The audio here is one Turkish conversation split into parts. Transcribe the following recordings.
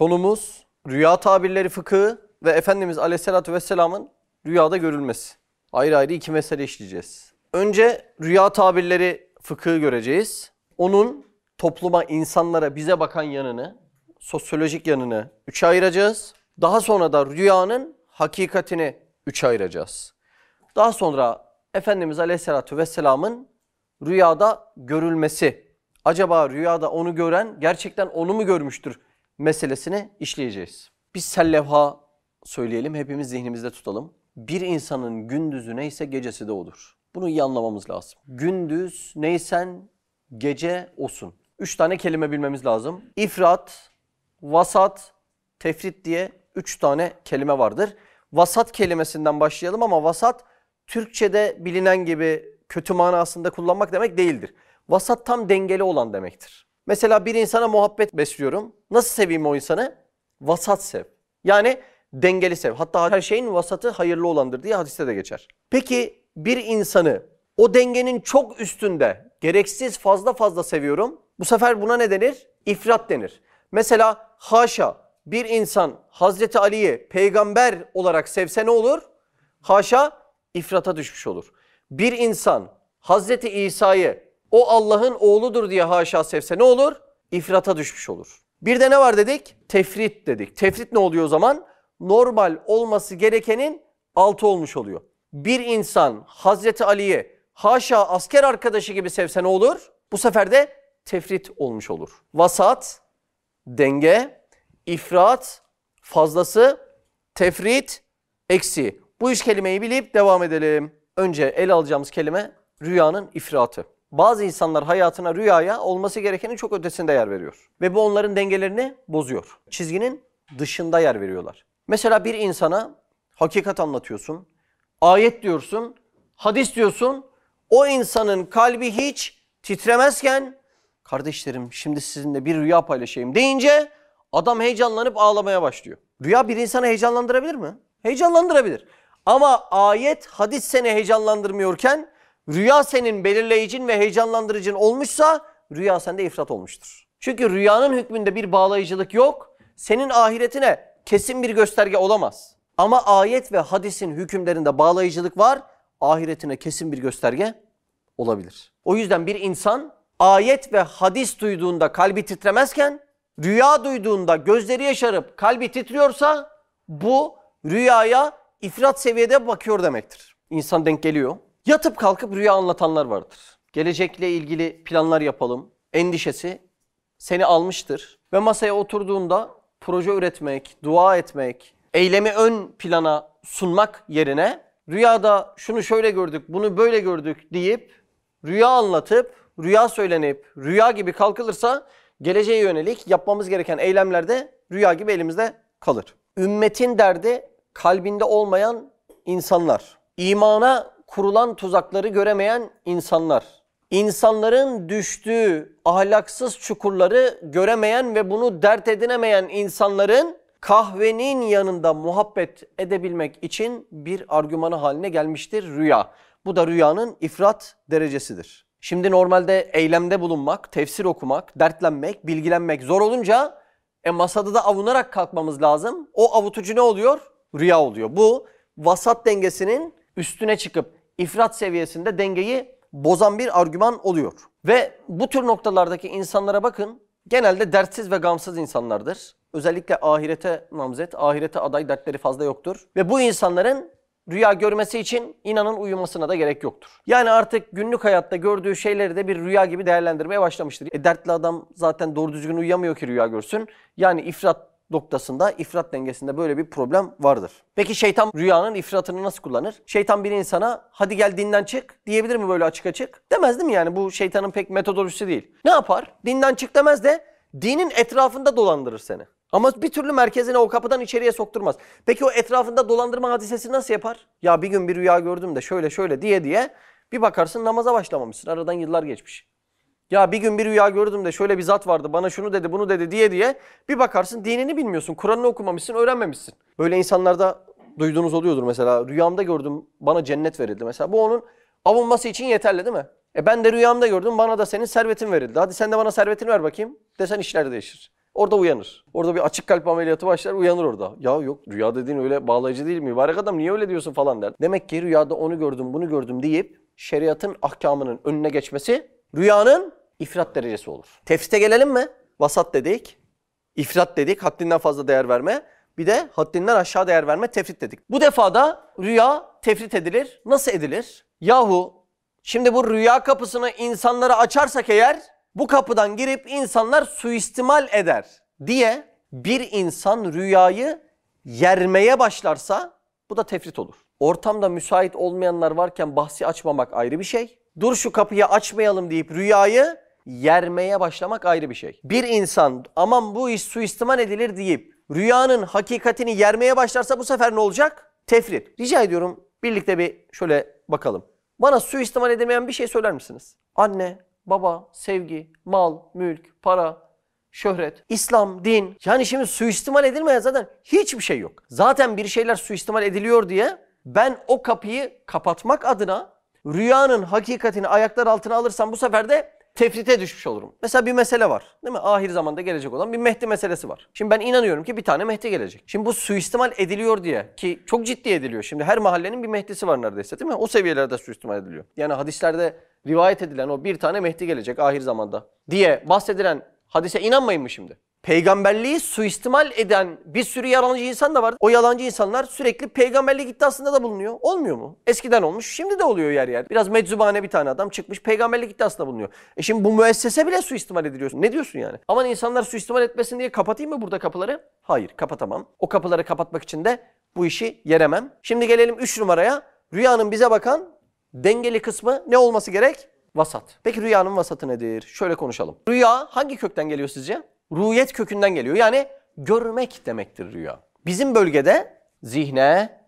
Konumuz rüya tabirleri fıkıhı ve Efendimiz Aleyhisselatü Vesselam'ın rüyada görülmesi. Ayrı ayrı iki mesele işleyeceğiz. Önce rüya tabirleri fıkıhı göreceğiz. Onun topluma, insanlara, bize bakan yanını, sosyolojik yanını üçe ayıracağız. Daha sonra da rüyanın hakikatini üçe ayıracağız. Daha sonra Efendimiz Aleyhisselatü Vesselam'ın rüyada görülmesi. Acaba rüyada onu gören gerçekten onu mu görmüştür meselesini işleyeceğiz. Biz sellevha söyleyelim, hepimiz zihnimizde tutalım. Bir insanın gündüzü neyse gecesi de odur. Bunu iyi anlamamız lazım. Gündüz neysen gece olsun. Üç tane kelime bilmemiz lazım. İfrat, vasat, tefrit diye üç tane kelime vardır. Vasat kelimesinden başlayalım ama vasat Türkçe'de bilinen gibi kötü manasında kullanmak demek değildir. Vasat tam dengeli olan demektir. Mesela bir insana muhabbet besliyorum. Nasıl seveyim o insanı? Vasat sev. Yani dengeli sev. Hatta her şeyin vasatı hayırlı olandır diye hadiste de geçer. Peki bir insanı o dengenin çok üstünde gereksiz fazla fazla seviyorum. Bu sefer buna ne denir? İfrat denir. Mesela haşa bir insan Hazreti Ali'yi peygamber olarak sevse ne olur? Haşa ifrata düşmüş olur. Bir insan Hazreti İsa'yı o Allah'ın oğludur diye haşa sevse ne olur? İfrata düşmüş olur. Bir de ne var dedik? Tefrit dedik. Tefrit ne oluyor o zaman? Normal olması gerekenin altı olmuş oluyor. Bir insan Hazreti Ali'yi haşa asker arkadaşı gibi sevse ne olur? Bu sefer de tefrit olmuş olur. Vasat, denge, ifrat, fazlası, tefrit, eksi. Bu üç kelimeyi bilip devam edelim. Önce ele alacağımız kelime rüyanın ifratı. Bazı insanlar hayatına rüyaya olması gerekenin çok ötesinde yer veriyor. Ve bu onların dengelerini bozuyor. Çizginin dışında yer veriyorlar. Mesela bir insana hakikat anlatıyorsun, ayet diyorsun, hadis diyorsun. O insanın kalbi hiç titremezken kardeşlerim şimdi sizinle bir rüya paylaşayım deyince adam heyecanlanıp ağlamaya başlıyor. Rüya bir insanı heyecanlandırabilir mi? Heyecanlandırabilir. Ama ayet, hadis seni heyecanlandırmıyorken rüya senin belirleyicin ve heyecanlandırıcın olmuşsa rüya sende ifrat olmuştur. Çünkü rüyanın hükmünde bir bağlayıcılık yok. Senin ahiretine kesin bir gösterge olamaz. Ama ayet ve hadisin hükümlerinde bağlayıcılık var. Ahiretine kesin bir gösterge olabilir. O yüzden bir insan ayet ve hadis duyduğunda kalbi titremezken rüya duyduğunda gözleri yaşarıp kalbi titriyorsa bu rüyaya ifrat seviyede bakıyor demektir. İnsan denk geliyor. Yatıp kalkıp rüya anlatanlar vardır. Gelecekle ilgili planlar yapalım. Endişesi seni almıştır. Ve masaya oturduğunda proje üretmek, dua etmek, eylemi ön plana sunmak yerine rüyada şunu şöyle gördük, bunu böyle gördük deyip rüya anlatıp, rüya söylenip, rüya gibi kalkılırsa geleceğe yönelik yapmamız gereken eylemlerde rüya gibi elimizde kalır. Ümmetin derdi kalbinde olmayan insanlar. İmana kurulan tuzakları göremeyen insanlar. İnsanların düştüğü ahlaksız çukurları göremeyen ve bunu dert edinemeyen insanların kahvenin yanında muhabbet edebilmek için bir argümanı haline gelmiştir rüya. Bu da rüyanın ifrat derecesidir. Şimdi normalde eylemde bulunmak, tefsir okumak, dertlenmek, bilgilenmek zor olunca e masada da avunarak kalkmamız lazım. O avutucu ne oluyor? Rüya oluyor. Bu vasat dengesinin üstüne çıkıp ifrat seviyesinde dengeyi bozan bir argüman oluyor. Ve bu tür noktalardaki insanlara bakın genelde dertsiz ve gamsız insanlardır. Özellikle ahirete namzet, ahirete aday dertleri fazla yoktur. Ve bu insanların rüya görmesi için inanın uyumasına da gerek yoktur. Yani artık günlük hayatta gördüğü şeyleri de bir rüya gibi değerlendirmeye başlamıştır. E dertli adam zaten doğru düzgün uyuyamıyor ki rüya görsün. Yani ifrat noktasında, ifrat dengesinde böyle bir problem vardır. Peki şeytan rüyanın ifratını nasıl kullanır? Şeytan bir insana hadi gel dinden çık diyebilir mi böyle açık açık? Demez değil mi yani bu şeytanın pek metodolojisi değil. Ne yapar? Dinden çık demez de dinin etrafında dolandırır seni. Ama bir türlü merkezine o kapıdan içeriye sokturmaz. Peki o etrafında dolandırma hadisesi nasıl yapar? Ya bir gün bir rüya gördüm de şöyle şöyle diye diye bir bakarsın namaza başlamamışsın. Aradan yıllar geçmiş. Ya bir gün bir rüya gördüm de şöyle bir zat vardı bana şunu dedi bunu dedi diye diye bir bakarsın dinini bilmiyorsun. Kur'an'ını okumamışsın öğrenmemişsin. Böyle insanlarda duyduğunuz oluyordur mesela. Rüyamda gördüm bana cennet verildi mesela. Bu onun avunması için yeterli değil mi? E ben de rüyamda gördüm bana da senin servetin verildi. Hadi sen de bana servetini ver bakayım desen işler değişir. Orada uyanır. Orada bir açık kalp ameliyatı başlar uyanır orada. Ya yok rüya dediğin öyle bağlayıcı değil mi? Mübarek adam niye öyle diyorsun falan der. Demek ki rüyada onu gördüm bunu gördüm deyip şeriatın ahkamının önüne geçmesi rüyanın ifrat derecesi olur. Tefsite gelelim mi? Vasat dedik. İfrat dedik. Haddinden fazla değer verme. Bir de haddinden aşağı değer verme tefrit dedik. Bu defada rüya tefrit edilir. Nasıl edilir? Yahu şimdi bu rüya kapısını insanlara açarsak eğer bu kapıdan girip insanlar suistimal eder diye bir insan rüyayı yermeye başlarsa bu da tefrit olur. Ortamda müsait olmayanlar varken bahsi açmamak ayrı bir şey. Dur şu kapıyı açmayalım deyip rüyayı yermeye başlamak ayrı bir şey. Bir insan aman bu iş suistimal edilir deyip rüyanın hakikatini yermeye başlarsa bu sefer ne olacak? Tefrit. Rica ediyorum birlikte bir şöyle bakalım. Bana suistimal edilmeyen bir şey söyler misiniz? Anne, baba, sevgi, mal, mülk, para, şöhret, İslam, din. Yani şimdi suistimal edilmeyen zaten hiçbir şey yok. Zaten bir şeyler suistimal ediliyor diye ben o kapıyı kapatmak adına rüyanın hakikatini ayaklar altına alırsam bu sefer de tefrite düşmüş olurum. Mesela bir mesele var. Değil mi? Ahir zamanda gelecek olan bir Mehdi meselesi var. Şimdi ben inanıyorum ki bir tane Mehdi gelecek. Şimdi bu suistimal ediliyor diye ki çok ciddi ediliyor. Şimdi her mahallenin bir Mehdi'si var neredeyse değil mi? O seviyelerde suistimal ediliyor. Yani hadislerde rivayet edilen o bir tane Mehdi gelecek ahir zamanda diye bahsedilen hadise inanmayın mı şimdi? Peygamberliği suistimal eden bir sürü yalancı insan da var. O yalancı insanlar sürekli peygamberlik iddiasında da bulunuyor. Olmuyor mu? Eskiden olmuş, şimdi de oluyor yer yer. Biraz meczubane bir tane adam çıkmış peygamberlik iddiasında bulunuyor. E şimdi bu müessese bile suistimal ediliyorsun. Ne diyorsun yani? Aman insanlar suistimal etmesin diye kapatayım mı burada kapıları? Hayır, kapatamam. O kapıları kapatmak için de bu işi yeremem. Şimdi gelelim 3 numaraya. Rüyanın bize bakan dengeli kısmı ne olması gerek? Vasat. Peki rüyanın vasatı nedir? Şöyle konuşalım. Rüya hangi kökten geliyor sizce? Ruhiyet kökünden geliyor. Yani görmek demektir rüya. Bizim bölgede zihne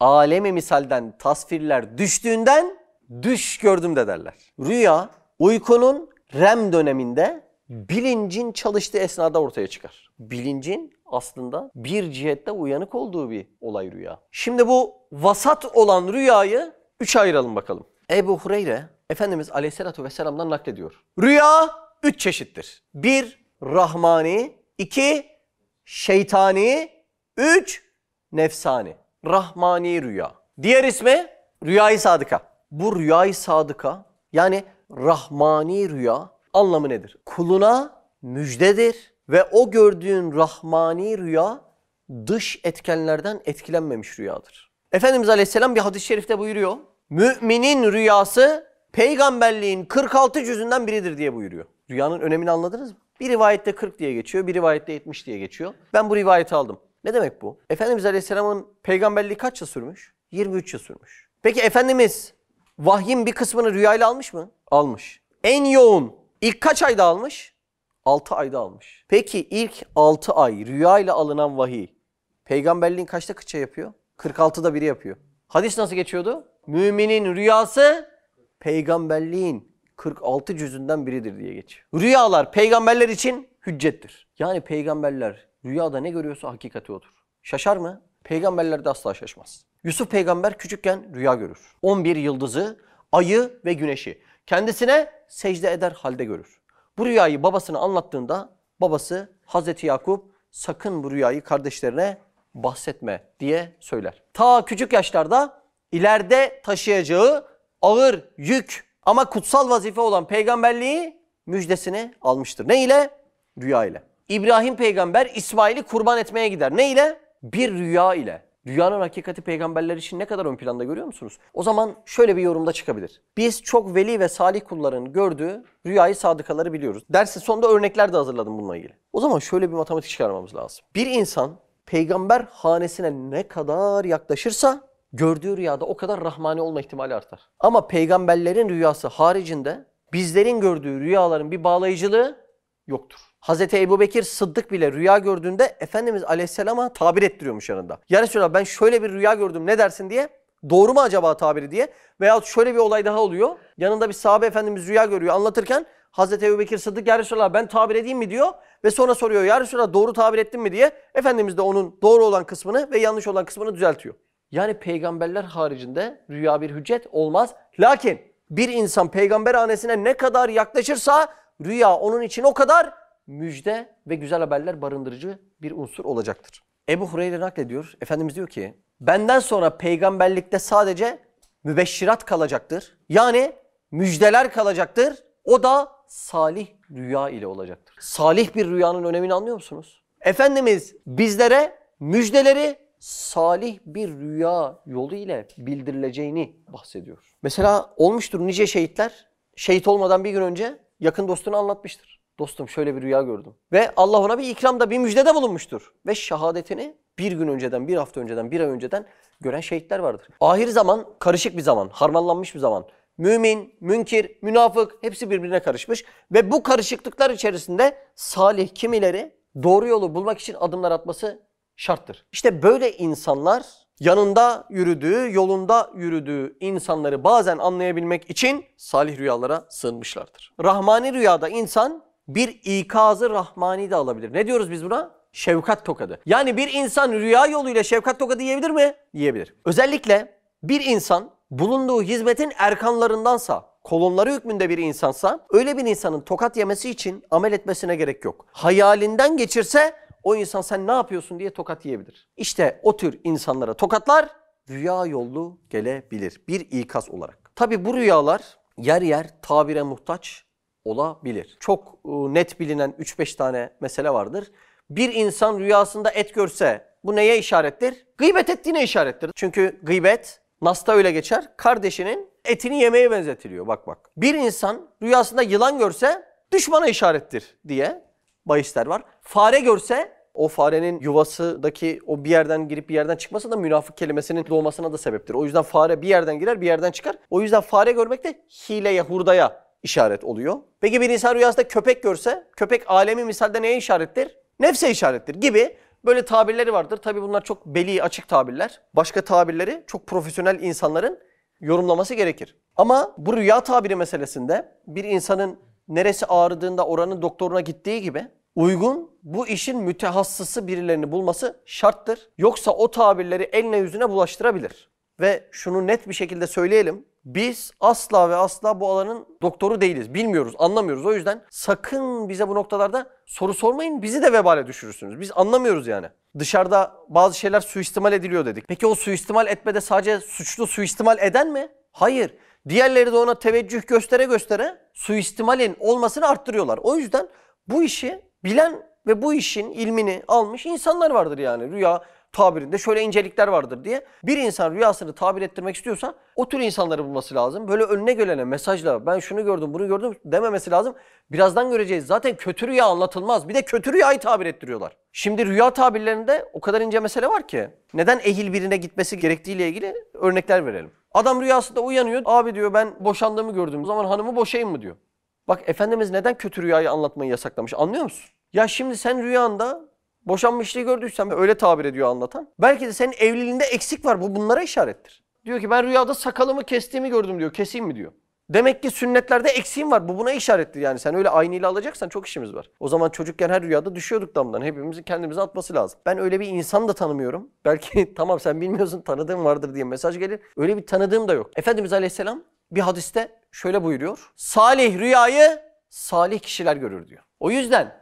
alemi misalden tasvirler düştüğünden düş gördüm de derler. Rüya uykunun REM döneminde bilincin çalıştığı esnada ortaya çıkar. Bilincin aslında bir cihette uyanık olduğu bir olay rüya. Şimdi bu vasat olan rüyayı üç ayıralım bakalım. Ebu Hureyre Efendimiz Aleyhisselatü Vesselam'dan naklediyor. Rüya üç çeşittir. Bir, rahmani. iki şeytani. Üç, nefsani. Rahmani rüya. Diğer ismi rüyayı sadıka. Bu rüyayı sadıka yani rahmani rüya anlamı nedir? Kuluna müjdedir ve o gördüğün rahmani rüya dış etkenlerden etkilenmemiş rüyadır. Efendimiz Aleyhisselam bir hadis-i şerifte buyuruyor. Müminin rüyası peygamberliğin 46 cüzünden biridir diye buyuruyor. Rüyanın önemini anladınız mı? Bir rivayette 40 diye geçiyor, bir rivayette 70 diye geçiyor. Ben bu rivayeti aldım. Ne demek bu? Efendimiz Aleyhisselam'ın peygamberliği kaç yıl sürmüş? 23 yıl sürmüş. Peki Efendimiz vahyin bir kısmını rüyayla almış mı? Almış. En yoğun ilk kaç ayda almış? 6 ayda almış. Peki ilk 6 ay rüyayla alınan vahiy peygamberliğin kaçta kıça yapıyor? 46'da biri yapıyor. Hadis nasıl geçiyordu? Müminin rüyası peygamberliğin 46 cüzünden biridir diye geçiyor. Rüyalar peygamberler için hüccettir. Yani peygamberler rüyada ne görüyorsa hakikati odur. Şaşar mı? Peygamberler de asla şaşmaz. Yusuf peygamber küçükken rüya görür. 11 yıldızı, ayı ve güneşi kendisine secde eder halde görür. Bu rüyayı babasına anlattığında babası Hazreti Yakup sakın bu rüyayı kardeşlerine bahsetme diye söyler. Ta küçük yaşlarda ileride taşıyacağı ağır yük ama kutsal vazife olan peygamberliği müjdesini almıştır. Ne ile? Rüya ile. İbrahim peygamber İsmail'i kurban etmeye gider. Ne ile? Bir rüya ile. Rüyanın hakikati peygamberler için ne kadar ön planda görüyor musunuz? O zaman şöyle bir yorumda çıkabilir. Biz çok veli ve salih kulların gördüğü rüyayı sadıkaları biliyoruz. Dersin sonunda örnekler de hazırladım bununla ilgili. O zaman şöyle bir matematik çıkarmamız lazım. Bir insan peygamber hanesine ne kadar yaklaşırsa gördüğü rüyada o kadar rahmani olma ihtimali artar. Ama peygamberlerin rüyası haricinde bizlerin gördüğü rüyaların bir bağlayıcılığı yoktur. Hazreti Ebu Bekir Sıddık bile rüya gördüğünde Efendimiz Aleyhisselam'a tabir ettiriyormuş yanında. Ya Resulallah ben şöyle bir rüya gördüm ne dersin diye. Doğru mu acaba tabiri diye. Veyahut şöyle bir olay daha oluyor. Yanında bir sahabe Efendimiz rüya görüyor anlatırken Hazreti Ebu Bekir Sıddık ya Resulallah ben tabir edeyim mi diyor. Ve sonra soruyor ya Resulallah doğru tabir ettin mi diye. Efendimiz de onun doğru olan kısmını ve yanlış olan kısmını düzeltiyor. Yani peygamberler haricinde rüya bir hüccet olmaz. Lakin bir insan peygamber hanesine ne kadar yaklaşırsa rüya onun için o kadar müjde ve güzel haberler barındırıcı bir unsur olacaktır. Ebu Hureyre naklediyor. Efendimiz diyor ki benden sonra peygamberlikte sadece mübeşşirat kalacaktır. Yani müjdeler kalacaktır. O da salih rüya ile olacaktır. Salih bir rüyanın önemini anlıyor musunuz? Efendimiz bizlere müjdeleri salih bir rüya yolu ile bildirileceğini bahsediyor. Mesela olmuştur nice şehitler şehit olmadan bir gün önce yakın dostuna anlatmıştır. Dostum şöyle bir rüya gördüm. Ve Allah ona bir ikramda bir müjdede bulunmuştur. Ve şehadetini bir gün önceden, bir hafta önceden, bir ay önceden gören şehitler vardır. Ahir zaman karışık bir zaman, harmanlanmış bir zaman. Mümin, münkir, münafık hepsi birbirine karışmış. Ve bu karışıklıklar içerisinde salih kimileri doğru yolu bulmak için adımlar atması şarttır. İşte böyle insanlar yanında yürüdüğü, yolunda yürüdüğü insanları bazen anlayabilmek için salih rüyalara sığınmışlardır. Rahmani rüyada insan bir ikazı rahmani de alabilir. Ne diyoruz biz buna? Şefkat tokadı. Yani bir insan rüya yoluyla şefkat tokadı yiyebilir mi? Yiyebilir. Özellikle bir insan bulunduğu hizmetin erkanlarındansa, kolonları hükmünde bir insansa öyle bir insanın tokat yemesi için amel etmesine gerek yok. Hayalinden geçirse o insan sen ne yapıyorsun diye tokat yiyebilir. İşte o tür insanlara tokatlar rüya yolu gelebilir bir ikaz olarak. Tabi bu rüyalar yer yer tabire muhtaç olabilir. Çok e, net bilinen 3-5 tane mesele vardır. Bir insan rüyasında et görse bu neye işarettir? Gıybet ettiğine işarettir. Çünkü gıybet Nas'ta öyle geçer. Kardeşinin etini yemeye benzetiliyor. Bak bak. Bir insan rüyasında yılan görse düşmana işarettir diye bahisler var. Fare görse o farenin yuvasındaki o bir yerden girip bir yerden çıkması da münafık kelimesinin doğmasına da sebeptir. O yüzden fare bir yerden girer bir yerden çıkar. O yüzden fare görmek de hileye, hurdaya işaret oluyor. Peki bir insan rüyasında köpek görse köpek alemi misalde neye işarettir? Nefse işarettir gibi böyle tabirleri vardır. Tabi bunlar çok beli açık tabirler. Başka tabirleri çok profesyonel insanların yorumlaması gerekir. Ama bu rüya tabiri meselesinde bir insanın neresi ağrıdığında oranın doktoruna gittiği gibi uygun bu işin mütehassısı birilerini bulması şarttır. Yoksa o tabirleri eline yüzüne bulaştırabilir. Ve şunu net bir şekilde söyleyelim. Biz asla ve asla bu alanın doktoru değiliz. Bilmiyoruz, anlamıyoruz. O yüzden sakın bize bu noktalarda soru sormayın. Bizi de vebale düşürürsünüz. Biz anlamıyoruz yani. Dışarıda bazı şeyler suistimal ediliyor dedik. Peki o suistimal etmede sadece suçlu suistimal eden mi? Hayır. Diğerleri de ona teveccüh göstere göstere suistimalin olmasını arttırıyorlar. O yüzden bu işi bilen ve bu işin ilmini almış insanlar vardır yani. Rüya tabirinde şöyle incelikler vardır diye. Bir insan rüyasını tabir ettirmek istiyorsa o tür insanları bulması lazım. Böyle önüne gelene mesajla ben şunu gördüm bunu gördüm dememesi lazım. Birazdan göreceğiz. Zaten kötü rüya anlatılmaz. Bir de kötü rüyayı tabir ettiriyorlar. Şimdi rüya tabirlerinde o kadar ince mesele var ki. Neden ehil birine gitmesi gerektiğiyle ilgili örnekler verelim. Adam rüyasında uyanıyor. Abi diyor ben boşandığımı gördüm. O zaman hanımı boşayayım mı diyor. Bak Efendimiz neden kötü rüyayı anlatmayı yasaklamış anlıyor musun? Ya şimdi sen rüyanda boşanmışlığı gördüysen öyle tabir ediyor anlatan. Belki de senin evliliğinde eksik var. Bu bunlara işarettir. Diyor ki ben rüyada sakalımı kestiğimi gördüm diyor. Keseyim mi diyor. Demek ki sünnetlerde eksiğim var. Bu buna işarettir yani. Sen öyle aynıyla alacaksan çok işimiz var. O zaman çocukken her rüyada düşüyorduk damdan. Hepimizin kendimize atması lazım. Ben öyle bir insan da tanımıyorum. Belki tamam sen bilmiyorsun tanıdığım vardır diye mesaj gelir. Öyle bir tanıdığım da yok. Efendimiz Aleyhisselam bir hadiste şöyle buyuruyor. Salih rüyayı salih kişiler görür diyor. O yüzden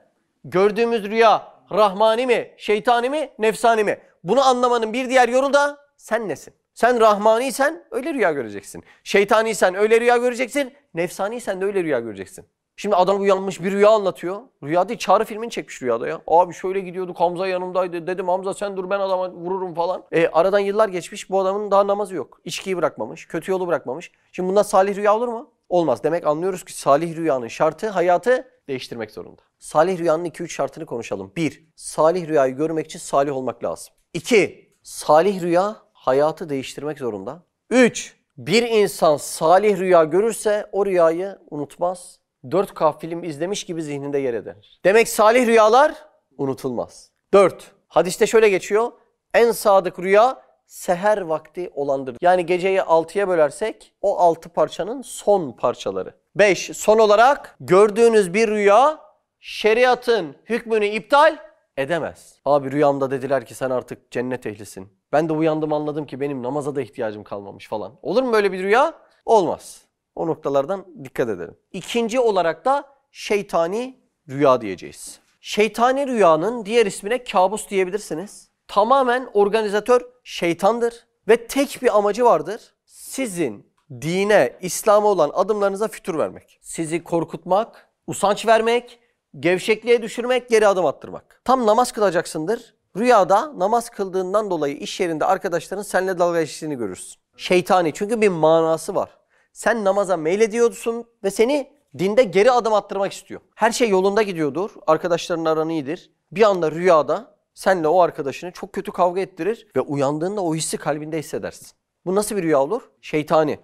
gördüğümüz rüya rahmani mi, şeytani mi, nefsani mi? Bunu anlamanın bir diğer yolu da sen nesin? Sen rahmaniysen öyle rüya göreceksin. Şeytaniysen öyle rüya göreceksin. Nefsaniysen de öyle rüya göreceksin. Şimdi adam uyanmış bir rüya anlatıyor. Rüya değil çağrı filmini çekmiş rüyada ya. Abi şöyle gidiyorduk Hamza yanımdaydı. Dedim Hamza sen dur ben adama vururum falan. E, aradan yıllar geçmiş bu adamın daha namazı yok. İçkiyi bırakmamış. Kötü yolu bırakmamış. Şimdi bundan salih rüya olur mu? Olmaz. Demek anlıyoruz ki salih rüyanın şartı hayatı değiştirmek zorunda. Salih rüyanın 2-3 şartını konuşalım. 1. Salih rüyayı görmek için salih olmak lazım. 2. Salih rüya hayatı değiştirmek zorunda. 3. Bir insan salih rüya görürse o rüyayı unutmaz. 4K film izlemiş gibi zihninde yer eder. Demek salih rüyalar unutulmaz. 4. Hadiste şöyle geçiyor. En sadık rüya seher vakti olandır. Yani geceyi 6'ya bölersek o 6 parçanın son parçaları. 5. Son olarak gördüğünüz bir rüya şeriatın hükmünü iptal edemez. Abi rüyamda dediler ki sen artık cennet ehlisin. Ben de uyandım anladım ki benim namaza da ihtiyacım kalmamış falan. Olur mu böyle bir rüya? Olmaz. O noktalardan dikkat edelim. İkinci olarak da şeytani rüya diyeceğiz. Şeytani rüyanın diğer ismine kabus diyebilirsiniz. Tamamen organizatör şeytandır ve tek bir amacı vardır. Sizin dine, İslam'a olan adımlarınıza fütur vermek. Sizi korkutmak, usanç vermek, gevşekliğe düşürmek, geri adım attırmak. Tam namaz kılacaksındır. Rüyada namaz kıldığından dolayı iş yerinde arkadaşların seninle dalga geçtiğini görürsün. Şeytani çünkü bir manası var. Sen namaza meylediyorsun ve seni dinde geri adım attırmak istiyor. Her şey yolunda gidiyordur. Arkadaşların aran iyidir. Bir anda rüyada senle o arkadaşını çok kötü kavga ettirir ve uyandığında o hissi kalbinde hissedersin. Bu nasıl bir rüya olur? Şeytani.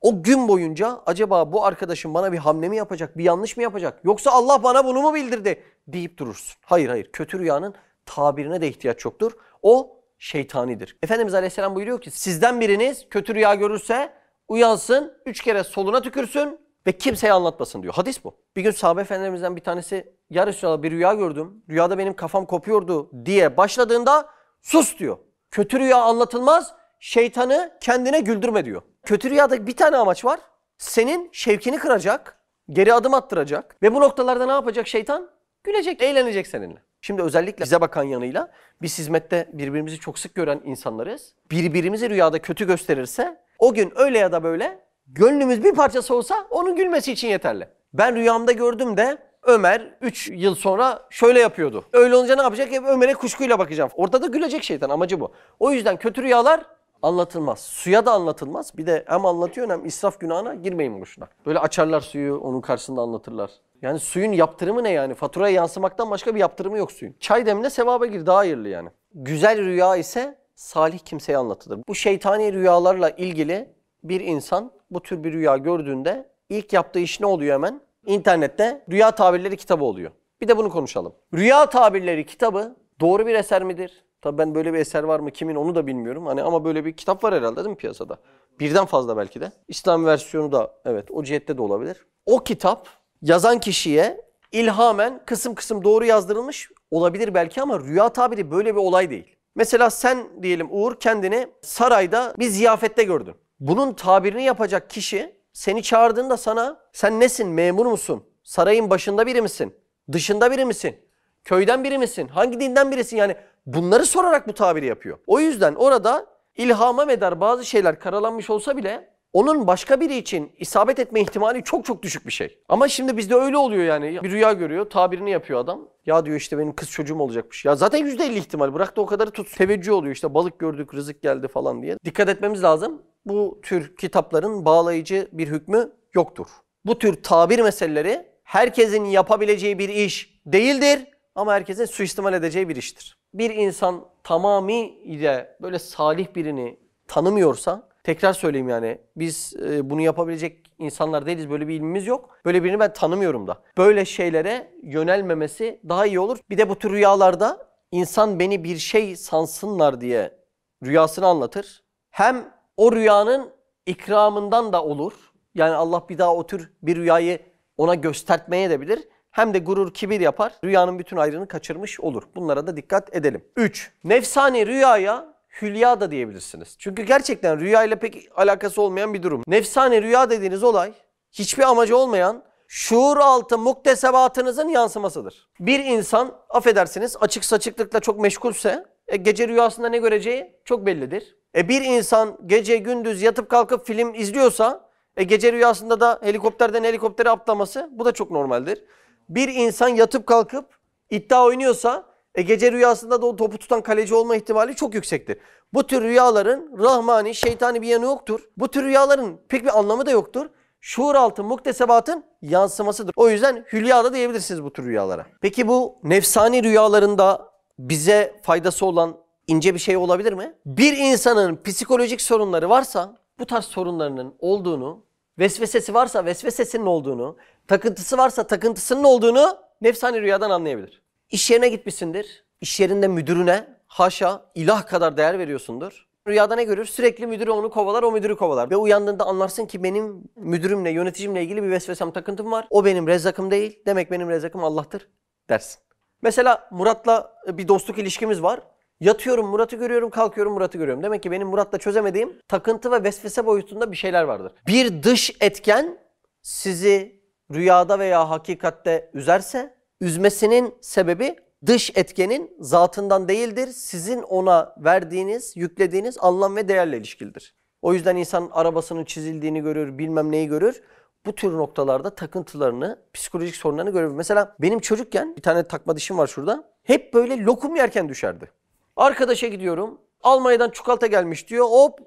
O gün boyunca acaba bu arkadaşım bana bir hamle mi yapacak, bir yanlış mı yapacak? Yoksa Allah bana bunu mu bildirdi deyip durursun. Hayır hayır kötü rüyanın tabirine de ihtiyaç yoktur. O şeytanidir. Efendimiz Aleyhisselam buyuruyor ki sizden biriniz kötü rüya görürse uyansın, üç kere soluna tükürsün ve kimseye anlatmasın diyor. Hadis bu. Bir gün sahabe efendilerimizden bir tanesi ya Resulallah bir rüya gördüm. Rüyada benim kafam kopuyordu diye başladığında sus diyor. Kötü rüya anlatılmaz. Şeytanı kendine güldürme diyor. Kötü rüyada bir tane amaç var. Senin şevkini kıracak, geri adım attıracak ve bu noktalarda ne yapacak şeytan? Gülecek, eğlenecek seninle. Şimdi özellikle bize bakan yanıyla biz hizmette birbirimizi çok sık gören insanlarız. Birbirimizi rüyada kötü gösterirse o gün öyle ya da böyle gönlümüz bir parçası olsa onun gülmesi için yeterli. Ben rüyamda gördüm de Ömer 3 yıl sonra şöyle yapıyordu. Öyle olunca ne yapacak? Hep Ömer'e kuşkuyla bakacağım. Orada da gülecek şeytan amacı bu. O yüzden kötü rüyalar anlatılmaz. Suya da anlatılmaz. Bir de hem anlatıyor hem israf günahına girmeyin boşuna. Böyle açarlar suyu onun karşısında anlatırlar. Yani suyun yaptırımı ne yani? Faturaya yansımaktan başka bir yaptırımı yok suyun. Çay demle sevaba gir daha hayırlı yani. Güzel rüya ise salih kimseye anlatılır. Bu şeytani rüyalarla ilgili bir insan bu tür bir rüya gördüğünde ilk yaptığı iş ne oluyor hemen? İnternette rüya tabirleri kitabı oluyor. Bir de bunu konuşalım. Rüya tabirleri kitabı doğru bir eser midir? Tabii ben böyle bir eser var mı kimin onu da bilmiyorum. Hani ama böyle bir kitap var herhalde değil mi piyasada? Birden fazla belki de. İslam versiyonu da evet o cihette de olabilir. O kitap yazan kişiye ilhamen kısım kısım doğru yazdırılmış olabilir belki ama rüya tabiri böyle bir olay değil. Mesela sen diyelim Uğur kendini sarayda bir ziyafette gördün. Bunun tabirini yapacak kişi seni çağırdığında sana sen nesin memur musun? Sarayın başında biri misin? Dışında biri misin? Köyden biri misin? Hangi dinden birisin? Yani bunları sorarak bu tabiri yapıyor. O yüzden orada ilhama medar bazı şeyler karalanmış olsa bile onun başka biri için isabet etme ihtimali çok çok düşük bir şey. Ama şimdi bizde öyle oluyor yani. Bir rüya görüyor, tabirini yapıyor adam. Ya diyor işte benim kız çocuğum olacakmış. Ya zaten %50 ihtimal. Bırak da o kadarı tut. Teveccüh oluyor işte balık gördük, rızık geldi falan diye. Dikkat etmemiz lazım. Bu tür kitapların bağlayıcı bir hükmü yoktur. Bu tür tabir meseleleri herkesin yapabileceği bir iş değildir ama herkesin suistimal edeceği bir iştir. Bir insan tamamıyla böyle salih birini tanımıyorsa tekrar söyleyeyim yani biz e, bunu yapabilecek insanlar değiliz. Böyle bir ilmimiz yok. Böyle birini ben tanımıyorum da. Böyle şeylere yönelmemesi daha iyi olur. Bir de bu tür rüyalarda insan beni bir şey sansınlar diye rüyasını anlatır. Hem o rüyanın ikramından da olur. Yani Allah bir daha o tür bir rüyayı ona göstertmeye de bilir. Hem de gurur kibir yapar. Rüyanın bütün ayrını kaçırmış olur. Bunlara da dikkat edelim. 3. Nefsani rüyaya hülya da diyebilirsiniz. Çünkü gerçekten rüya ile pek alakası olmayan bir durum. Nefsani rüya dediğiniz olay hiçbir amacı olmayan şuur altı muktesebatınızın yansımasıdır. Bir insan affedersiniz açık saçıklıkla çok meşgulse e, gece rüyasında ne göreceği çok bellidir. E, bir insan gece gündüz yatıp kalkıp film izliyorsa e, gece rüyasında da helikopterden helikoptere atlaması bu da çok normaldir. Bir insan yatıp kalkıp iddia oynuyorsa e gece rüyasında da o topu tutan kaleci olma ihtimali çok yüksektir. Bu tür rüyaların rahmani, şeytani bir yanı yoktur. Bu tür rüyaların pek bir anlamı da yoktur. Şuur altı muktesebatın yansımasıdır. O yüzden hülya da diyebilirsiniz bu tür rüyalara. Peki bu nefsani rüyalarında bize faydası olan ince bir şey olabilir mi? Bir insanın psikolojik sorunları varsa bu tarz sorunlarının olduğunu, vesvesesi varsa vesvesesinin olduğunu, takıntısı varsa takıntısının olduğunu nefsani rüyadan anlayabilir. İş yerine gitmişsindir. İş yerinde müdürüne haşa ilah kadar değer veriyorsundur. Rüyada ne görür? Sürekli müdürü onu kovalar, o müdürü kovalar. Ve uyandığında anlarsın ki benim müdürümle, yöneticimle ilgili bir vesvesem, takıntım var. O benim rezzakım değil. Demek benim rezzakım Allah'tır dersin. Mesela Murat'la bir dostluk ilişkimiz var. Yatıyorum Murat'ı görüyorum, kalkıyorum Murat'ı görüyorum. Demek ki benim Murat'la çözemediğim takıntı ve vesvese boyutunda bir şeyler vardır. Bir dış etken sizi rüyada veya hakikatte üzerse üzmesinin sebebi dış etkenin zatından değildir. Sizin ona verdiğiniz, yüklediğiniz anlam ve değerle ilişkilidir. O yüzden insan arabasının çizildiğini görür, bilmem neyi görür. Bu tür noktalarda takıntılarını, psikolojik sorunlarını görür. Mesela benim çocukken bir tane takma dişim var şurada. Hep böyle lokum yerken düşerdi. Arkadaşa gidiyorum. Almanya'dan çikolata gelmiş diyor. Hop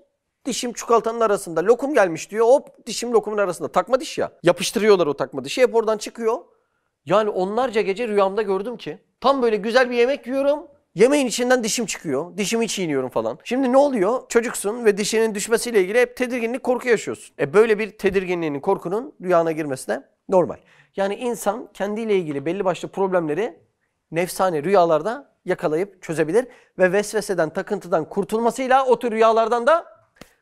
dişim çikolatanın arasında. Lokum gelmiş diyor. Hop dişim lokumun arasında. Takma diş ya. Yapıştırıyorlar o takma dişi. Hep oradan çıkıyor. Yani onlarca gece rüyamda gördüm ki tam böyle güzel bir yemek yiyorum. Yemeğin içinden dişim çıkıyor. Dişimi çiğniyorum falan. Şimdi ne oluyor? Çocuksun ve dişinin düşmesiyle ilgili hep tedirginlik, korku yaşıyorsun. E böyle bir tedirginliğinin, korkunun rüyana girmesi de normal. Yani insan kendiyle ilgili belli başlı problemleri nefsane rüyalarda yakalayıp çözebilir ve vesveseden, takıntıdan kurtulmasıyla o tür rüyalardan da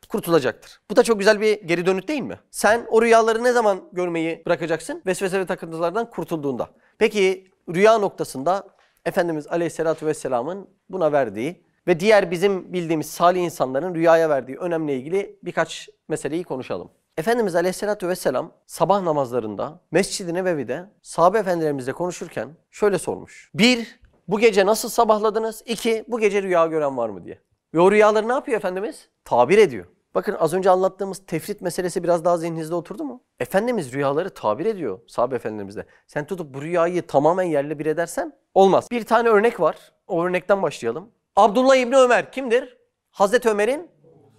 kurtulacaktır. Bu da çok güzel bir geri dönüt değil mi? Sen o rüyaları ne zaman görmeyi bırakacaksın? Vesvese ve takıntılardan kurtulduğunda. Peki rüya noktasında Efendimiz Aleyhisselatü Vesselam'ın buna verdiği ve diğer bizim bildiğimiz salih insanların rüyaya verdiği önemle ilgili birkaç meseleyi konuşalım. Efendimiz Aleyhisselatü Vesselam sabah namazlarında Mescid-i Nebevi'de sahabe efendilerimizle konuşurken şöyle sormuş. Bir, bu gece nasıl sabahladınız? İki, bu gece rüya gören var mı diye. Ve o rüyaları ne yapıyor Efendimiz? Tabir ediyor. Bakın az önce anlattığımız tefrit meselesi biraz daha zihninizde oturdu mu? Efendimiz rüyaları tabir ediyor sahabe efendimizde. Sen tutup bu rüyayı tamamen yerle bir edersen olmaz. Bir tane örnek var. O örnekten başlayalım. Abdullah İbni Ömer kimdir? Hazreti Ömer'in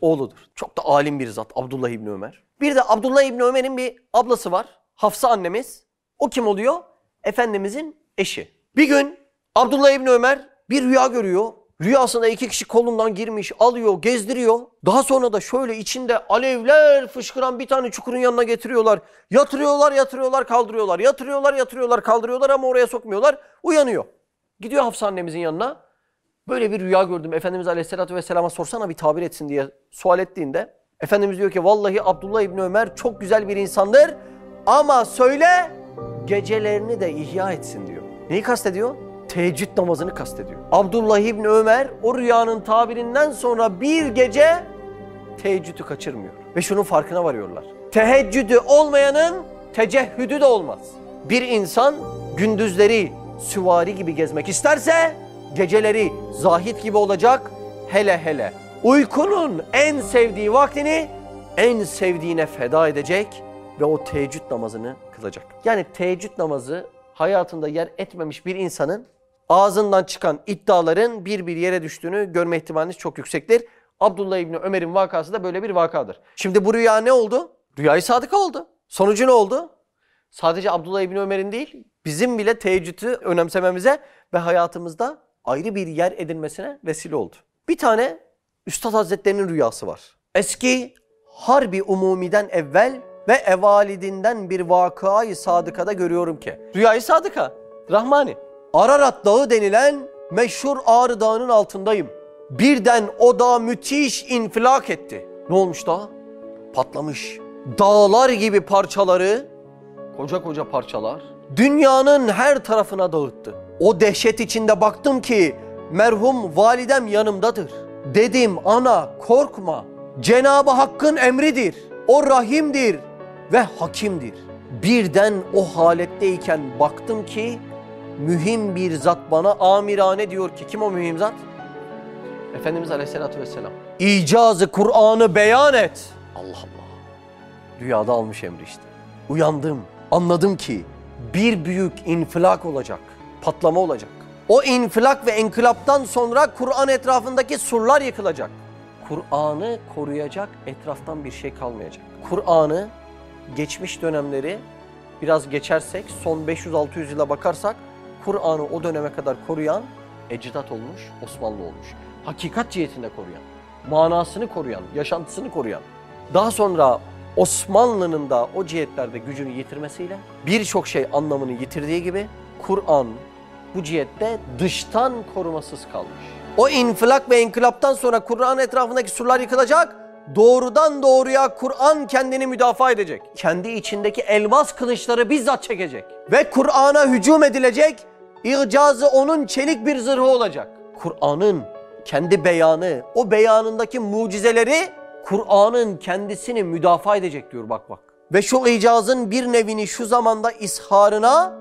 oğludur. Çok da alim bir zat Abdullah İbni Ömer. Bir de Abdullah İbni Ömer'in bir ablası var. Hafsa annemiz. O kim oluyor? Efendimizin eşi. Bir gün Abdullah İbni Ömer bir rüya görüyor. Rüyasında iki kişi kolundan girmiş, alıyor, gezdiriyor. Daha sonra da şöyle içinde alevler fışkıran bir tane çukurun yanına getiriyorlar. Yatırıyorlar, yatırıyorlar, kaldırıyorlar. Yatırıyorlar, yatırıyorlar, kaldırıyorlar ama oraya sokmuyorlar. Uyanıyor. Gidiyor Hafsa annemizin yanına. Böyle bir rüya gördüm. Efendimiz Aleyhisselatü Vesselam'a sorsana bir tabir etsin diye sual ettiğinde. Efendimiz diyor ki vallahi Abdullah İbni Ömer çok güzel bir insandır. Ama söyle gecelerini de ihya etsin diyor. Neyi kastediyor? Teheccüd namazını kastediyor. Abdullah İbni Ömer o rüyanın tabirinden sonra bir gece teheccüdü kaçırmıyor. Ve şunun farkına varıyorlar. Teheccüdü olmayanın tecehhüdü de olmaz. Bir insan gündüzleri süvari gibi gezmek isterse geceleri zahit gibi olacak hele hele. Uykunun en sevdiği vaktini en sevdiğine feda edecek ve o teheccüd namazını kılacak. Yani teheccüd namazı hayatında yer etmemiş bir insanın ağzından çıkan iddiaların bir bir yere düştüğünü görme ihtimaliniz çok yüksektir. Abdullah İbni Ömer'in vakası da böyle bir vakadır. Şimdi bu rüya ne oldu? Rüyayı sadıka oldu. Sonucu ne oldu? Sadece Abdullah İbni Ömer'in değil, bizim bile teheccüdü önemsememize ve hayatımızda ayrı bir yer edinmesine vesile oldu. Bir tane Üstad Hazretlerinin rüyası var. Eski Harbi Umumi'den evvel ve evalidinden bir vakayı sadıkada görüyorum ki. Rüyayı sadıka, Rahmani. Ararat Dağı denilen meşhur Ağrı Dağı'nın altındayım. Birden o dağ müthiş infilak etti. Ne olmuş dağ? Patlamış. Dağlar gibi parçaları, koca koca parçalar, dünyanın her tarafına dağıttı. O dehşet içinde baktım ki merhum validem yanımdadır. Dedim ana korkma. Cenabı Hakk'ın emridir. O rahimdir ve hakimdir. Birden o haletteyken baktım ki mühim bir zat bana amirane diyor ki kim o mühim zat? Efendimiz Aleyhisselatü Vesselam. İcazı Kur'an'ı beyan et. Allah Allah. Rüyada almış emri işte. Uyandım. Anladım ki bir büyük infilak olacak. Patlama olacak. O infilak ve enkılaptan sonra Kur'an etrafındaki surlar yıkılacak. Kur'an'ı koruyacak etraftan bir şey kalmayacak. Kur'an'ı geçmiş dönemleri biraz geçersek son 500-600 yıla bakarsak Kur'an'ı o döneme kadar koruyan ecdat olmuş, Osmanlı olmuş. Hakikat cihetinde koruyan, manasını koruyan, yaşantısını koruyan. Daha sonra Osmanlı'nın da o cihetlerde gücünü yitirmesiyle birçok şey anlamını yitirdiği gibi Kur'an bu cihette dıştan korumasız kalmış. O infilak ve inkılaptan sonra Kur'an etrafındaki surlar yıkılacak. Doğrudan doğruya Kur'an kendini müdafaa edecek. Kendi içindeki elmas kılıçları bizzat çekecek. Ve Kur'an'a hücum edilecek İcazı onun çelik bir zırhı olacak. Kur'an'ın kendi beyanı, o beyanındaki mucizeleri Kur'an'ın kendisini müdafaa edecek diyor bak bak. Ve şu icazın bir nevini şu zamanda isharına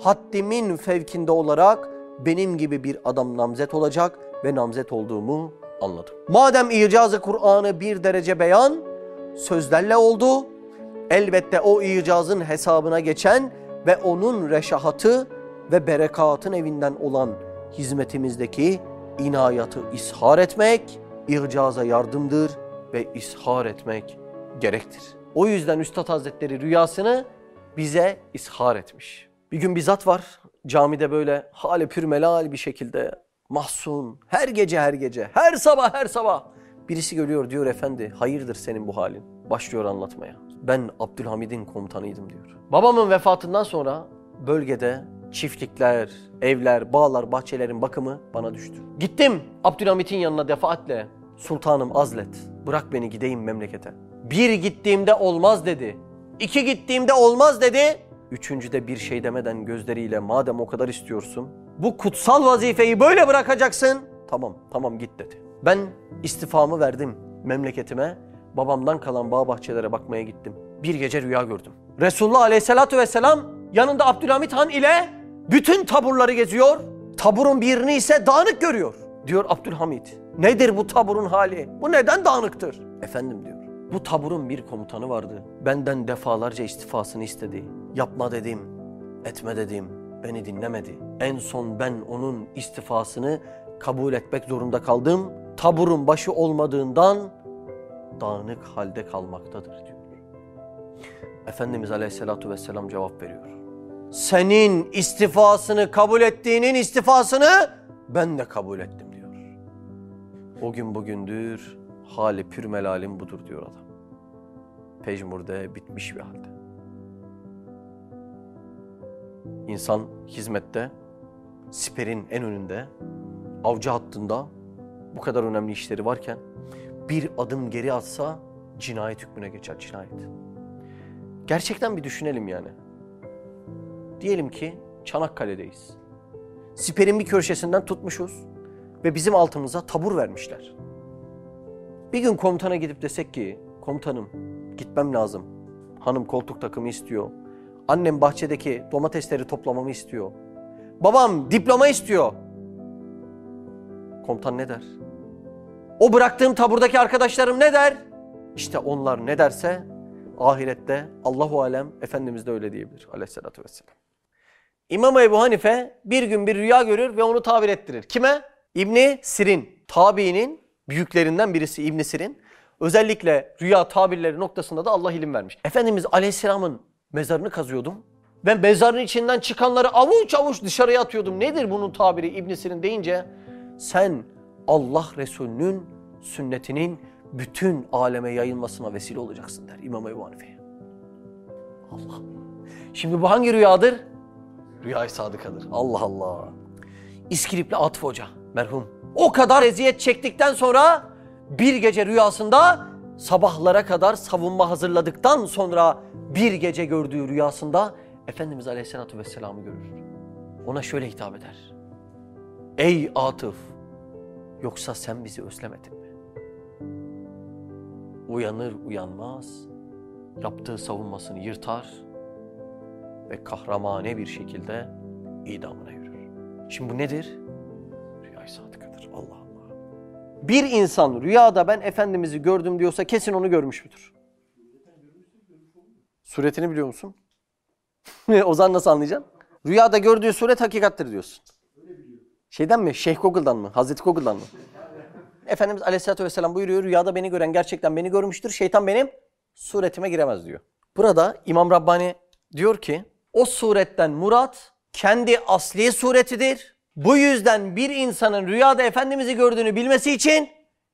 haddimin fevkinde olarak benim gibi bir adam namzet olacak ve namzet olduğumu anladım. Madem icazı Kur'an'ı bir derece beyan sözlerle oldu, elbette o icazın hesabına geçen ve onun reşahatı ve berekatın evinden olan hizmetimizdeki inayatı ishar etmek, icaza yardımdır ve ishar etmek gerektir. O yüzden Üstad Hazretleri rüyasını bize ishar etmiş. Bir gün bir zat var camide böyle hali pürmelal bir şekilde mahzun her gece her gece her sabah her sabah birisi görüyor diyor efendi hayırdır senin bu halin başlıyor anlatmaya. Ben Abdülhamid'in komutanıydım diyor. Babamın vefatından sonra bölgede çiftlikler, evler, bağlar, bahçelerin bakımı bana düştü. Gittim Abdülhamit'in yanına defaatle. Sultanım azlet, bırak beni gideyim memlekete. Bir gittiğimde olmaz dedi. İki gittiğimde olmaz dedi. Üçüncüde bir şey demeden gözleriyle madem o kadar istiyorsun, bu kutsal vazifeyi böyle bırakacaksın. Tamam, tamam git dedi. Ben istifamı verdim memleketime. Babamdan kalan bağ bahçelere bakmaya gittim. Bir gece rüya gördüm. Resulullah aleyhissalatu vesselam yanında Abdülhamit Han ile bütün taburları geziyor. Taburun birini ise dağınık görüyor. Diyor Abdülhamit. Nedir bu taburun hali? Bu neden dağınıktır? Efendim diyor. Bu taburun bir komutanı vardı. Benden defalarca istifasını istedi. Yapma dedim, etme dedim. Beni dinlemedi. En son ben onun istifasını kabul etmek zorunda kaldım. Taburun başı olmadığından dağınık halde kalmaktadır diyor. Efendimiz Aleyhisselatü Vesselam cevap veriyor. Senin istifasını kabul ettiğinin istifasını ben de kabul ettim diyor. O gün bugündür hali pür melalim budur diyor adam. Pejmur'da bitmiş bir halde. İnsan hizmette, siperin en önünde, avcı hattında bu kadar önemli işleri varken bir adım geri atsa cinayet hükmüne geçer cinayet. Gerçekten bir düşünelim yani. Diyelim ki Çanakkale'deyiz. Siperin bir köşesinden tutmuşuz ve bizim altımıza tabur vermişler. Bir gün komutana gidip desek ki komutanım gitmem lazım. Hanım koltuk takımı istiyor. Annem bahçedeki domatesleri toplamamı istiyor. Babam diploma istiyor. Komutan ne der? O bıraktığım taburdaki arkadaşlarım ne der? İşte onlar ne derse ahirette Allahu alem Efendimiz de öyle diyebilir aleyhissalatü vesselam. İmam Ebu Hanife bir gün bir rüya görür ve onu tabir ettirir. Kime? İbni Sirin. Tabiinin büyüklerinden birisi İbni Sirin. Özellikle rüya tabirleri noktasında da Allah ilim vermiş. Efendimiz Aleyhisselam'ın mezarını kazıyordum. Ben mezarın içinden çıkanları avuç avuç dışarıya atıyordum. Nedir bunun tabiri İbn Sirin deyince? Sen Allah Resulü'nün sünnetinin bütün aleme yayılmasına vesile olacaksın der İmam Ebu. Allah Allah. Şimdi bu hangi rüyadır? Rüyayı sadıkadır. Allah Allah. İskilipli Atıf Hoca merhum. O kadar eziyet çektikten sonra bir gece rüyasında sabahlara kadar savunma hazırladıktan sonra bir gece gördüğü rüyasında Efendimiz Aleyhisselatü Vesselam'ı görür. Ona şöyle hitap eder. Ey Atıf! Yoksa sen bizi özlemedin mi? Uyanır uyanmaz yaptığı savunmasını yırtar ve kahramane bir şekilde idamına yürür. Şimdi bu nedir? Bir insan rüyada ben Efendimiz'i gördüm diyorsa kesin onu görmüş müdür? Suretini biliyor musun? o zaman nasıl anlayacaksın? Rüyada gördüğü suret hakikattir diyorsun. Şeyden mi? Şeyh Google'dan mı? Hazreti Google'dan mı? Efendimiz Aleyhisselatü Vesselam buyuruyor. Rüyada beni gören gerçekten beni görmüştür. Şeytan benim suretime giremez diyor. Burada İmam Rabbani diyor ki o suretten murat kendi asli suretidir. Bu yüzden bir insanın rüyada Efendimiz'i gördüğünü bilmesi için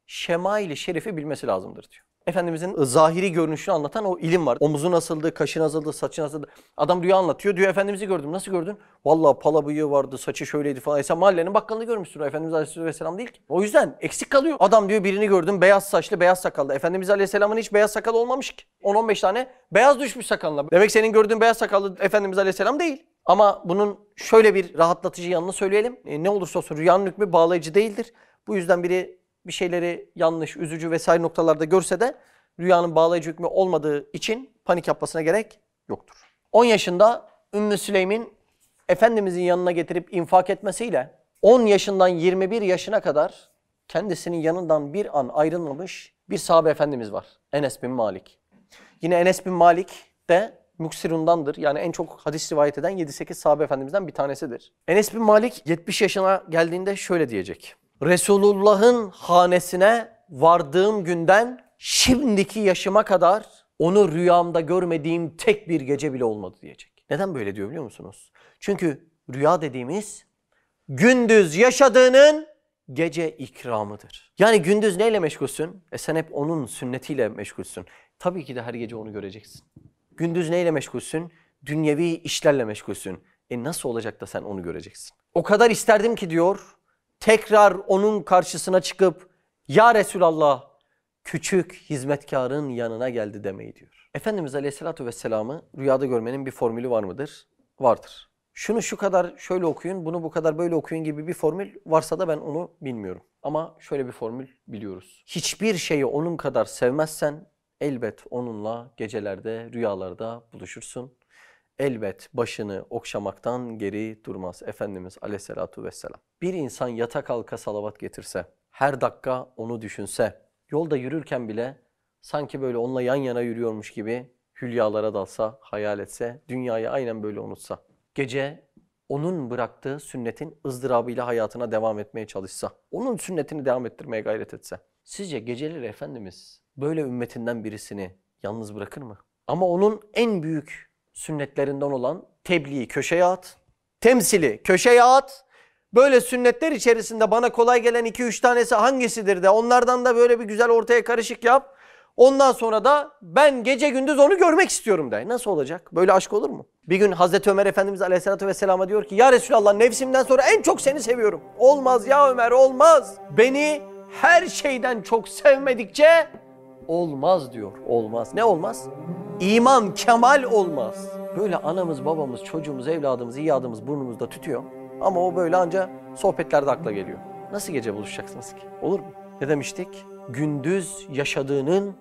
şemaili şerifi bilmesi lazımdır diyor. Efendimizin zahiri görünüşünü anlatan o ilim var. Omuzu nasıldı, kaşı nasıldı, saçı nasıldı. Adam rüya anlatıyor. Diyor Efendimiz'i gördüm. Nasıl gördün? Vallahi pala bıyığı vardı, saçı şöyleydi falan. E sen mahallenin bakkalını görmüşsün. Efendimiz Aleyhisselam değil ki. O yüzden eksik kalıyor. Adam diyor birini gördüm beyaz saçlı, beyaz sakallı. Efendimiz Aleyhisselam'ın hiç beyaz sakal olmamış ki. 10-15 tane beyaz düşmüş sakalına. Demek senin gördüğün beyaz sakallı Efendimiz Aleyhisselam değil. Ama bunun şöyle bir rahatlatıcı yanını söyleyelim. E, ne olursa olsun rüyanın hükmü bağlayıcı değildir. Bu yüzden biri bir şeyleri yanlış, üzücü vesaire noktalarda görse de rüyanın bağlayıcı hükmü olmadığı için panik yapmasına gerek yoktur. 10 yaşında Ümmü Süleym'in Efendimizin yanına getirip infak etmesiyle 10 yaşından 21 yaşına kadar kendisinin yanından bir an ayrılmamış bir sahabe efendimiz var. Enes bin Malik. Yine Enes bin Malik de müksirundandır. Yani en çok hadis rivayet eden 7-8 sahabe efendimizden bir tanesidir. Enes bin Malik 70 yaşına geldiğinde şöyle diyecek. Resulullah'ın hanesine vardığım günden şimdiki yaşıma kadar onu rüyamda görmediğim tek bir gece bile olmadı diyecek. Neden böyle diyor biliyor musunuz? Çünkü rüya dediğimiz gündüz yaşadığının gece ikramıdır. Yani gündüz neyle meşgulsün? E sen hep onun sünnetiyle meşgulsün. Tabii ki de her gece onu göreceksin. Gündüz neyle meşgulsün? Dünyevi işlerle meşgulsün. E nasıl olacak da sen onu göreceksin? O kadar isterdim ki diyor, tekrar onun karşısına çıkıp ya Resulallah küçük hizmetkarın yanına geldi demeyi diyor. Efendimiz Aleyhisselatü Vesselam'ı rüyada görmenin bir formülü var mıdır? Vardır. Şunu şu kadar şöyle okuyun, bunu bu kadar böyle okuyun gibi bir formül varsa da ben onu bilmiyorum. Ama şöyle bir formül biliyoruz. Hiçbir şeyi onun kadar sevmezsen elbet onunla gecelerde, rüyalarda buluşursun. Elbet başını okşamaktan geri durmaz Efendimiz Aleyhisselatü Vesselam. Bir insan yata kalka salavat getirse, her dakika onu düşünse, yolda yürürken bile sanki böyle onunla yan yana yürüyormuş gibi hülyalara dalsa, hayal etse, dünyayı aynen böyle unutsa. Gece onun bıraktığı sünnetin ızdırabıyla hayatına devam etmeye çalışsa, onun sünnetini devam ettirmeye gayret etse. Sizce geceleri Efendimiz böyle ümmetinden birisini yalnız bırakır mı? Ama onun en büyük sünnetlerinden olan tebliği köşeye at, temsili köşeye at. Böyle sünnetler içerisinde bana kolay gelen 2-3 tanesi hangisidir de onlardan da böyle bir güzel ortaya karışık yap. Ondan sonra da ben gece gündüz onu görmek istiyorum de. Nasıl olacak? Böyle aşk olur mu? Bir gün Hazreti Ömer Efendimiz Aleyhisselatü Vesselam'a diyor ki Ya Resulallah nefsimden sonra en çok seni seviyorum. Olmaz ya Ömer olmaz. Beni her şeyden çok sevmedikçe olmaz diyor. Olmaz. Ne olmaz? İman kemal olmaz. Böyle anamız, babamız, çocuğumuz, evladımız, iyadımız burnumuzda tütüyor. Ama o böyle anca sohbetlerde akla geliyor. Nasıl gece buluşacaksınız ki? Olur mu? Ne demiştik? Gündüz yaşadığının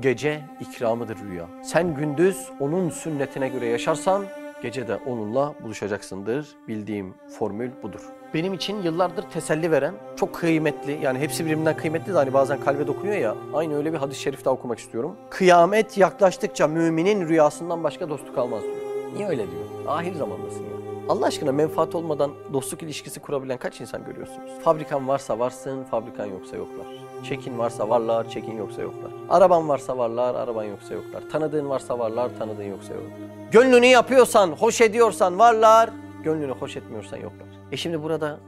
gece ikramıdır rüya. Sen gündüz onun sünnetine göre yaşarsan gece de onunla buluşacaksındır. Bildiğim formül budur. Benim için yıllardır teselli veren, çok kıymetli, yani hepsi birbirinden kıymetli de hani bazen kalbe dokunuyor ya, aynı öyle bir hadis-i şerif daha okumak istiyorum. Kıyamet yaklaştıkça müminin rüyasından başka dostu kalmaz diyor. Niye öyle diyor? Ahir zamandasın ya. Allah aşkına menfaat olmadan dostluk ilişkisi kurabilen kaç insan görüyorsunuz? Fabrikan varsa varsın, fabrikan yoksa yoklar. Çekin varsa varlar, çekin yoksa yoklar. Araban varsa varlar, araban yoksa yoklar. Tanıdığın varsa varlar, tanıdığın yoksa yoklar. Gönlünü yapıyorsan, hoş ediyorsan varlar, gönlünü hoş etmiyorsan yoklar. E şimdi burada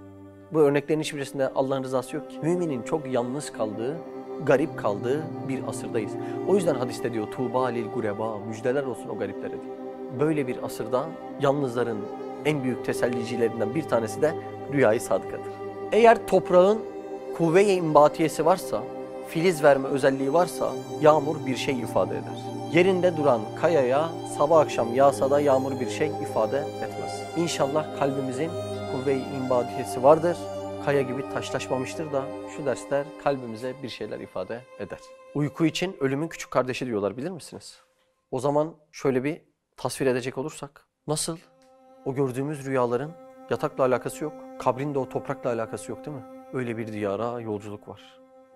bu örneklerin hiçbirisinde Allah'ın rızası yok ki. Müminin çok yalnız kaldığı, garip kaldığı bir asırdayız. O yüzden hadiste diyor Tuğba lil gureba, müjdeler olsun o gariplere diyor. Böyle bir asırda yalnızların en büyük tesellicilerinden bir tanesi de rüyayı sadıkadır. Eğer toprağın kuvve-i imbatiyesi varsa, filiz verme özelliği varsa yağmur bir şey ifade eder. Yerinde duran kayaya sabah akşam yağsa da yağmur bir şey ifade etmez. İnşallah kalbimizin kuvve-i imbatiyesi vardır. Kaya gibi taşlaşmamıştır da şu dersler kalbimize bir şeyler ifade eder. Uyku için ölümün küçük kardeşi diyorlar bilir misiniz? O zaman şöyle bir tasvir edecek olursak nasıl o gördüğümüz rüyaların yatakla alakası yok. Kabrin de o toprakla alakası yok değil mi? Öyle bir diyara yolculuk var.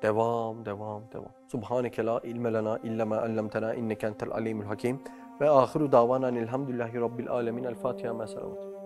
Devam, devam, devam. Subhaneke la ilme lena illa ma allamtena inneke entel alimul hakim. Ve ahiru davana elhamdülillahi rabbil alemin. El Fatiha. Meselamat.